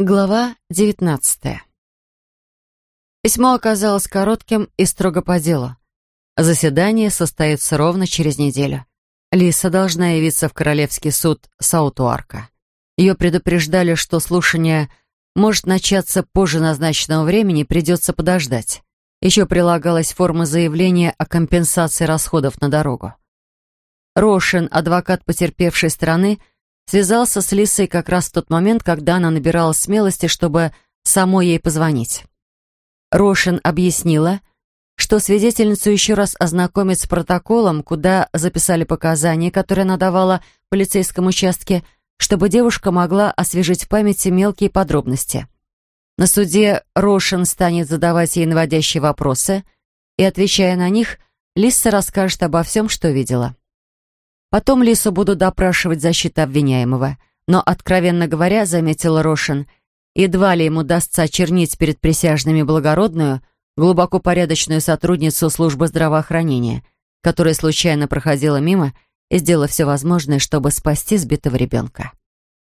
Глава девятнадцатая. Письмо оказалось коротким и строго по делу. Заседание состоится ровно через неделю. Лиса должна явиться в Королевский суд Саутуарка. Ее предупреждали, что слушание может начаться позже назначенного времени, придется подождать. Еще прилагалась форма заявления о компенсации расходов на дорогу. Рошин, адвокат потерпевшей стороны, связался с Лисой как раз в тот момент, когда она набирала смелости, чтобы самой ей позвонить. Рошин объяснила, что свидетельницу еще раз ознакомить с протоколом, куда записали показания, которые она давала в полицейском участке, чтобы девушка могла освежить в памяти мелкие подробности. На суде Рошин станет задавать ей наводящие вопросы, и, отвечая на них, Лиса расскажет обо всем, что видела. Потом Лису будут допрашивать защита обвиняемого, но, откровенно говоря, заметила Рошин, едва ли ему дастся очернить перед присяжными благородную, глубоко порядочную сотрудницу службы здравоохранения, которая случайно проходила мимо и сделала все возможное, чтобы спасти сбитого ребенка.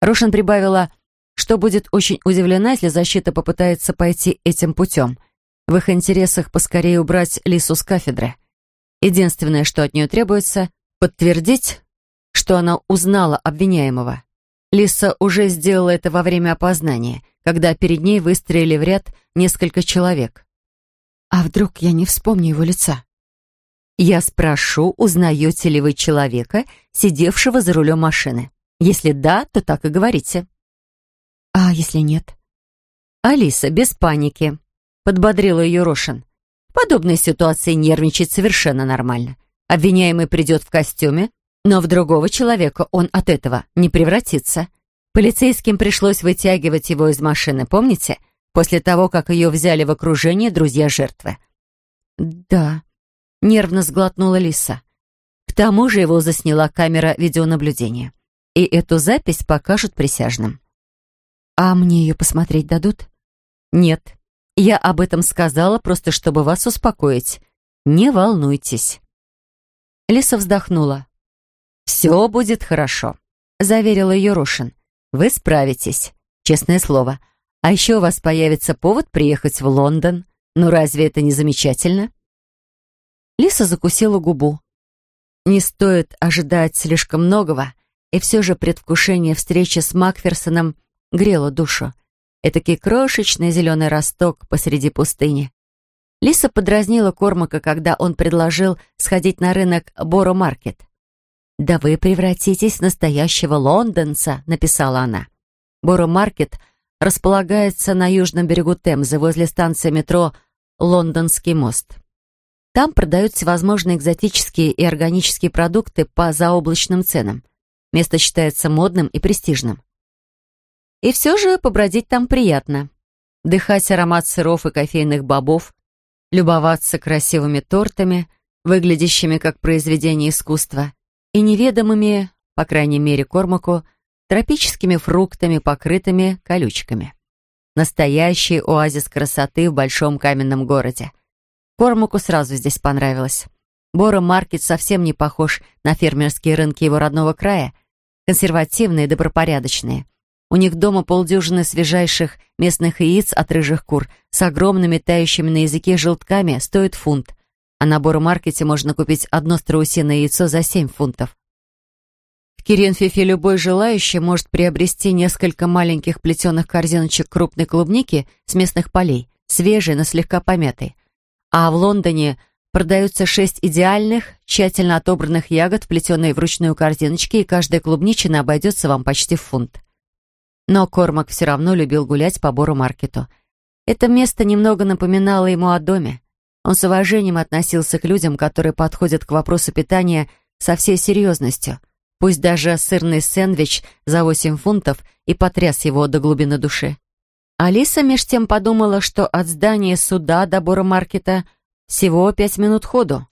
Рошин прибавила, что будет очень удивлена, если защита попытается пойти этим путем. В их интересах поскорее убрать Лису с кафедры. Единственное, что от нее требуется, подтвердить, что она узнала обвиняемого. Лиса уже сделала это во время опознания, когда перед ней выстроили в ряд несколько человек. «А вдруг я не вспомню его лица?» «Я спрошу, узнаете ли вы человека, сидевшего за рулем машины. Если да, то так и говорите». «А если нет?» «Алиса, без паники», — подбодрила ее Рошин. «В подобной ситуации нервничать совершенно нормально. Обвиняемый придет в костюме, но в другого человека он от этого не превратится. Полицейским пришлось вытягивать его из машины, помните? После того, как ее взяли в окружение друзья жертвы. «Да», — нервно сглотнула Лиса. К тому же его засняла камера видеонаблюдения. И эту запись покажут присяжным. «А мне ее посмотреть дадут?» «Нет. Я об этом сказала, просто чтобы вас успокоить. Не волнуйтесь». Лиса вздохнула. «Все будет хорошо», — заверила ее Рошин. «Вы справитесь, честное слово. А еще у вас появится повод приехать в Лондон. Ну разве это не замечательно?» Лиса закусила губу. Не стоит ожидать слишком многого, и все же предвкушение встречи с Макферсоном грело душу. Этакий крошечный зеленый росток посреди пустыни. Лиса подразнила Кормака, когда он предложил сходить на рынок Боро-маркет. «Да вы превратитесь в настоящего лондонца», — написала она. Боро-маркет располагается на южном берегу Темзы, возле станции метро «Лондонский мост». Там продают всевозможные экзотические и органические продукты по заоблачным ценам. Место считается модным и престижным. И все же побродить там приятно. Дыхать аромат сыров и кофейных бобов, любоваться красивыми тортами, выглядящими как произведение искусства, и неведомыми, по крайней мере Кормаку, тропическими фруктами, покрытыми колючками. Настоящий оазис красоты в большом каменном городе. Кормаку сразу здесь понравилось. Бора-маркет совсем не похож на фермерские рынки его родного края, консервативные добропорядочные – у них дома полдюжины свежайших местных яиц от рыжих кур с огромными тающими на языке желтками стоит фунт, а на Боро-маркете можно купить одно страусиное яйцо за 7 фунтов. В Киренфифе любой желающий может приобрести несколько маленьких плетеных корзиночек крупной клубники с местных полей, свежей, но слегка помятой. А в Лондоне продаются шесть идеальных, тщательно отобранных ягод, плетеные вручную корзиночки, и каждая клубничина обойдется вам почти в фунт. Но Кормак все равно любил гулять по Бору-маркету. Это место немного напоминало ему о доме. Он с уважением относился к людям, которые подходят к вопросу питания со всей серьезностью. Пусть даже сырный сэндвич за 8 фунтов и потряс его до глубины души. Алиса меж тем подумала, что от здания суда до Бора-маркета всего пять минут ходу.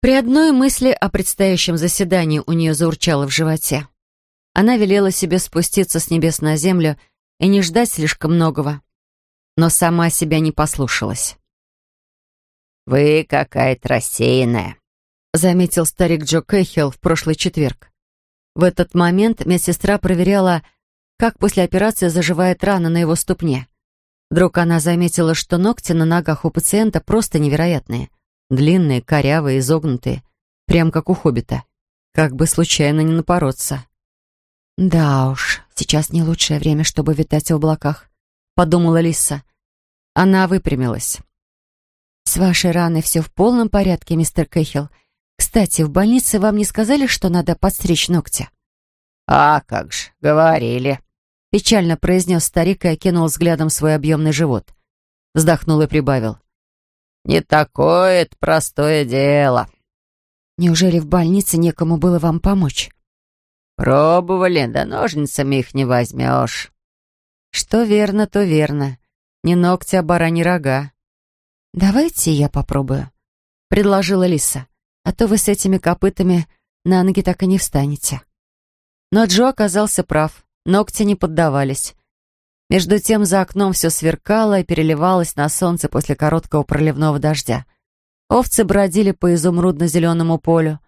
При одной мысли о предстоящем заседании у нее заурчало в животе. Она велела себе спуститься с небес на землю и не ждать слишком многого. Но сама себя не послушалась. «Вы какая-то рассеянная», — заметил старик Джо Кэхилл в прошлый четверг. В этот момент медсестра проверяла, как после операции заживает рана на его ступне. Вдруг она заметила, что ногти на ногах у пациента просто невероятные. Длинные, корявые, изогнутые. Прям как у хоббита. Как бы случайно не напороться. «Да уж, сейчас не лучшее время, чтобы витать в облаках», — подумала Лиса. Она выпрямилась. «С вашей раной все в полном порядке, мистер Кэхилл. Кстати, в больнице вам не сказали, что надо подстричь ногти?» «А как же, говорили», — печально произнес старик и окинул взглядом свой объемный живот. Вздохнул и прибавил. «Не такое это простое дело». «Неужели в больнице некому было вам помочь?» «Пробовали, да ножницами их не возьмешь». «Что верно, то верно. Не ногти, а барани рога». «Давайте я попробую», — предложила Лиса. «А то вы с этими копытами на ноги так и не встанете». Но Джо оказался прав. Ногти не поддавались. Между тем за окном все сверкало и переливалось на солнце после короткого проливного дождя. Овцы бродили по изумрудно-зеленому полю.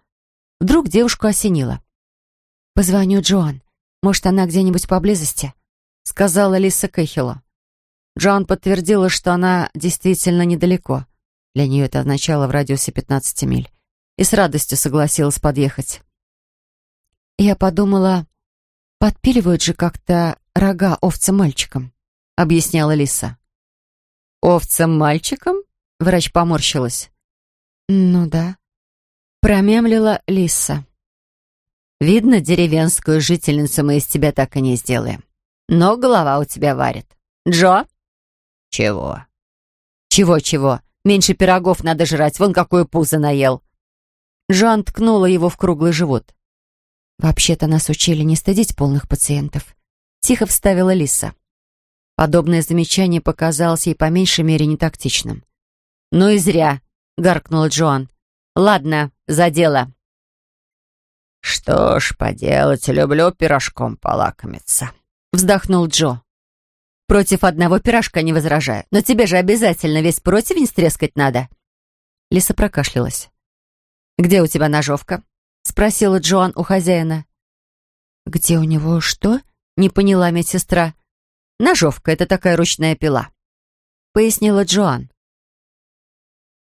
Вдруг девушку осенило. «Позвоню Джоан. Может, она где-нибудь поблизости?» — сказала Лиса Кэхилла. Джоан подтвердила, что она действительно недалеко. Для нее это означало в радиусе 15 миль. И с радостью согласилась подъехать. «Я подумала, подпиливают же как-то рога овцам-мальчикам», — объясняла Лиса. «Овцам-мальчикам?» — врач поморщилась. «Ну да», — промямлила Лиса. Видно, деревенскую жительницу мы из тебя так и не сделаем. Но голова у тебя варит. Джо? Чего? Чего-чего? Меньше пирогов надо жрать. Вон какое пузо наел. Жан ткнула его в круглый живот. Вообще-то нас учили не стыдить полных пациентов. Тихо вставила Лиса. Подобное замечание показалось ей по меньшей мере нетактичным. «Ну и зря», — гаркнула Джоан. «Ладно, за дело». «Что ж поделать, люблю пирожком полакомиться», — вздохнул Джо. «Против одного пирожка не возражаю, но тебе же обязательно весь противень стрескать надо». Лиса прокашлялась. «Где у тебя ножовка?» — спросила Джоан у хозяина. «Где у него что?» — не поняла медсестра. «Ножовка — это такая ручная пила», — пояснила Джоан.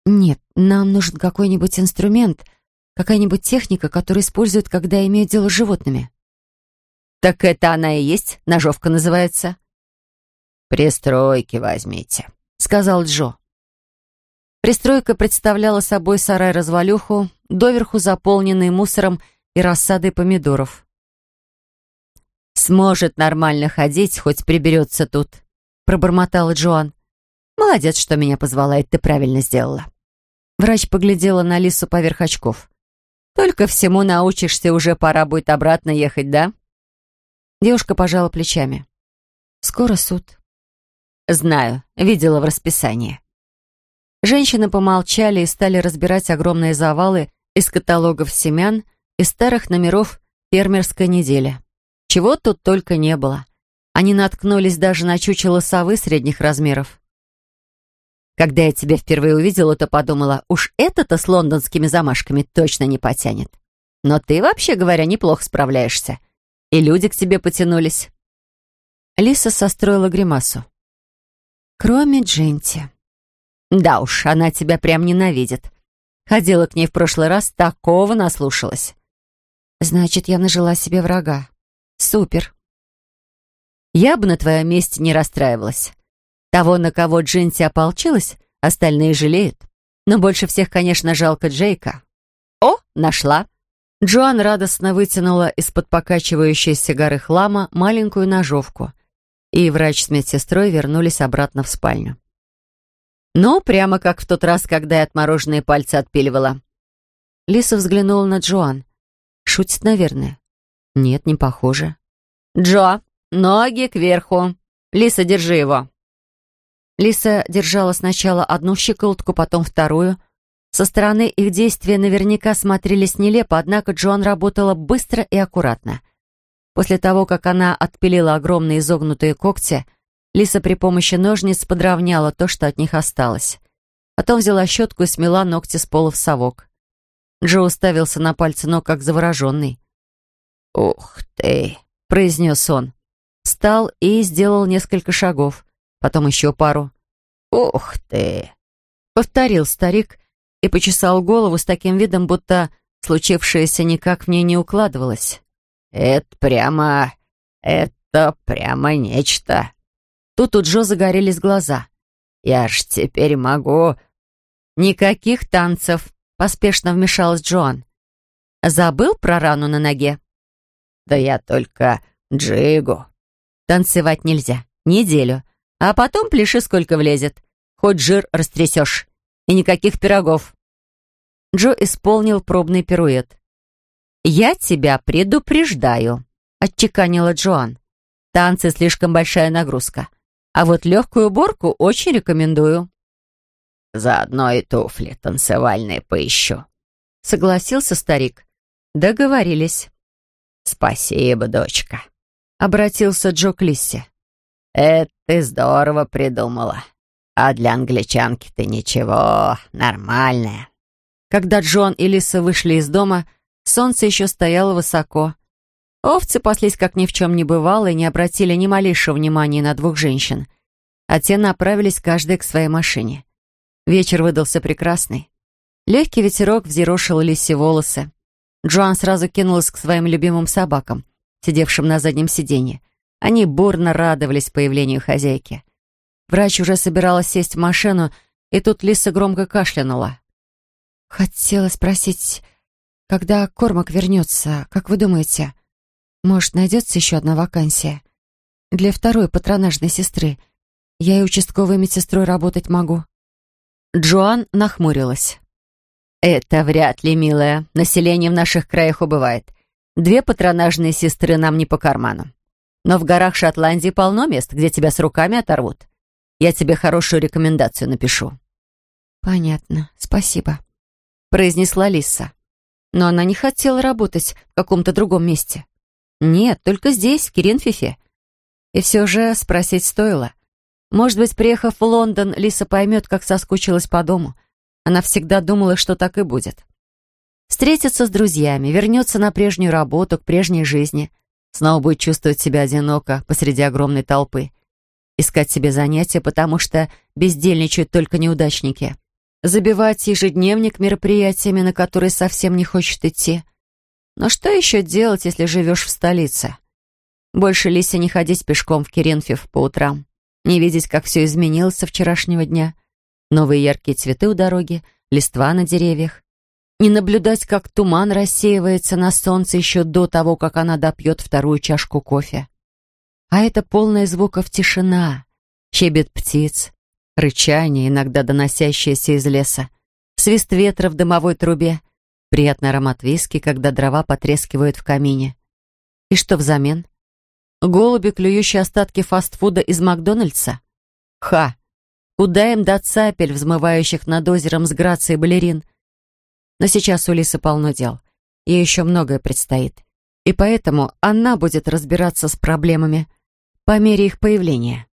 «Нет, нам нужен какой-нибудь инструмент», — Какая-нибудь техника, которую используют, когда имеют дело с животными. Так это она и есть, ножовка называется. «Пристройки возьмите», — сказал Джо. Пристройка представляла собой сарай-развалюху, доверху заполненный мусором и рассадой помидоров. «Сможет нормально ходить, хоть приберется тут», — пробормотала Джоан. «Молодец, что меня позвала, и ты правильно сделала». Врач поглядела на Лису поверх очков. Только всему научишься, уже пора будет обратно ехать, да?» Девушка пожала плечами. «Скоро суд». «Знаю, видела в расписании». Женщины помолчали и стали разбирать огромные завалы из каталогов семян и старых номеров фермерской недели. Чего тут только не было. Они наткнулись даже на чучело совы средних размеров. Когда я тебя впервые увидела, то подумала, уж это-то с лондонскими замашками точно не потянет. Но ты, вообще говоря, неплохо справляешься. И люди к тебе потянулись. Лиса состроила гримасу. Кроме Дженти. Да уж, она тебя прям ненавидит. Ходила к ней в прошлый раз, такого наслушалась. Значит, я нажила себе врага. Супер. Я бы на твоем месте не расстраивалась. Того, на кого Джинси ополчилась, остальные жалеют. Но больше всех, конечно, жалко Джейка. «О, нашла!» Джоан радостно вытянула из-под покачивающейся горы хлама маленькую ножовку, и врач с медсестрой вернулись обратно в спальню. Ну, прямо как в тот раз, когда я отмороженные пальцы отпиливала. Лиса взглянула на Джоан. Шутит, наверное. Нет, не похоже. «Джо, ноги кверху. Лиса, держи его». Лиса держала сначала одну щеколотку, потом вторую. Со стороны их действия наверняка смотрелись нелепо, однако Джоан работала быстро и аккуратно. После того, как она отпилила огромные изогнутые когти, Лиса при помощи ножниц подровняла то, что от них осталось. Потом взяла щетку и смела ногти с пола в совок. Джо уставился на пальцы ног, как завороженный. «Ух ты!» — произнес он. встал и сделал несколько шагов, потом еще пару. «Ух ты!» — повторил старик и почесал голову с таким видом, будто случившееся никак в ней не укладывалось. «Это прямо... это прямо нечто!» Тут у Джо загорелись глаза. «Я ж теперь могу...» «Никаких танцев!» — поспешно вмешалась Джоан. «Забыл про рану на ноге?» «Да я только джигу». «Танцевать нельзя. Неделю. А потом пляши сколько влезет. Хоть жир растрясешь. И никаких пирогов». Джо исполнил пробный пируэт. «Я тебя предупреждаю», — отчеканила Джоан. «Танцы слишком большая нагрузка. А вот легкую уборку очень рекомендую». «Заодно и туфли танцевальные поищу», — согласился старик. Договорились. «Спасибо, дочка», — обратился Джо к Лиссе. «Это ты здорово придумала. А для англичанки ты ничего, нормальная». Когда Джон и Лиса вышли из дома, солнце еще стояло высоко. Овцы паслись, как ни в чем не бывало, и не обратили ни малейшего внимания на двух женщин. А те направились каждая к своей машине. Вечер выдался прекрасный. Легкий ветерок взъерошил Лисе волосы. Джоан сразу кинулась к своим любимым собакам, сидевшим на заднем сиденье. Они бурно радовались появлению хозяйки. Врач уже собиралась сесть в машину, и тут Лиса громко кашлянула. «Хотела спросить, когда Кормак вернется, как вы думаете, может, найдется еще одна вакансия? Для второй патронажной сестры. Я и участковой медсестрой работать могу». Джоан нахмурилась. «Это вряд ли, милая. Население в наших краях убывает. Две патронажные сестры нам не по карману. Но в горах Шотландии полно мест, где тебя с руками оторвут. Я тебе хорошую рекомендацию напишу». «Понятно. Спасибо», произнесла Лиса. Но она не хотела работать в каком-то другом месте. Нет, только здесь, в Киринфифе. И все же спросить стоило. Может быть, приехав в Лондон, Лиса поймет, как соскучилась по дому. Она всегда думала, что так и будет. Встретится с друзьями, вернется на прежнюю работу, к прежней жизни. Снова будет чувствовать себя одиноко посреди огромной толпы. Искать себе занятия, потому что бездельничают только неудачники забивать ежедневник мероприятиями, на которые совсем не хочет идти. Но что еще делать, если живешь в столице? Больше Лисе не ходить пешком в Керенфев по утрам, не видеть, как все изменилось со вчерашнего дня. Новые яркие цветы у дороги, листва на деревьях. Не наблюдать, как туман рассеивается на солнце еще до того, как она допьет вторую чашку кофе. А это полная звуков тишина, щебет птиц, рычание, иногда доносящееся из леса, свист ветра в дымовой трубе, приятный аромат виски, когда дрова потрескивают в камине. И что взамен? Голуби, клюющие остатки фастфуда из Макдональдса? Ха! Куда им до цапель, взмывающих над озером с грацией балерин? Но сейчас у Лисы полно дел. Ей еще многое предстоит. И поэтому она будет разбираться с проблемами по мере их появления.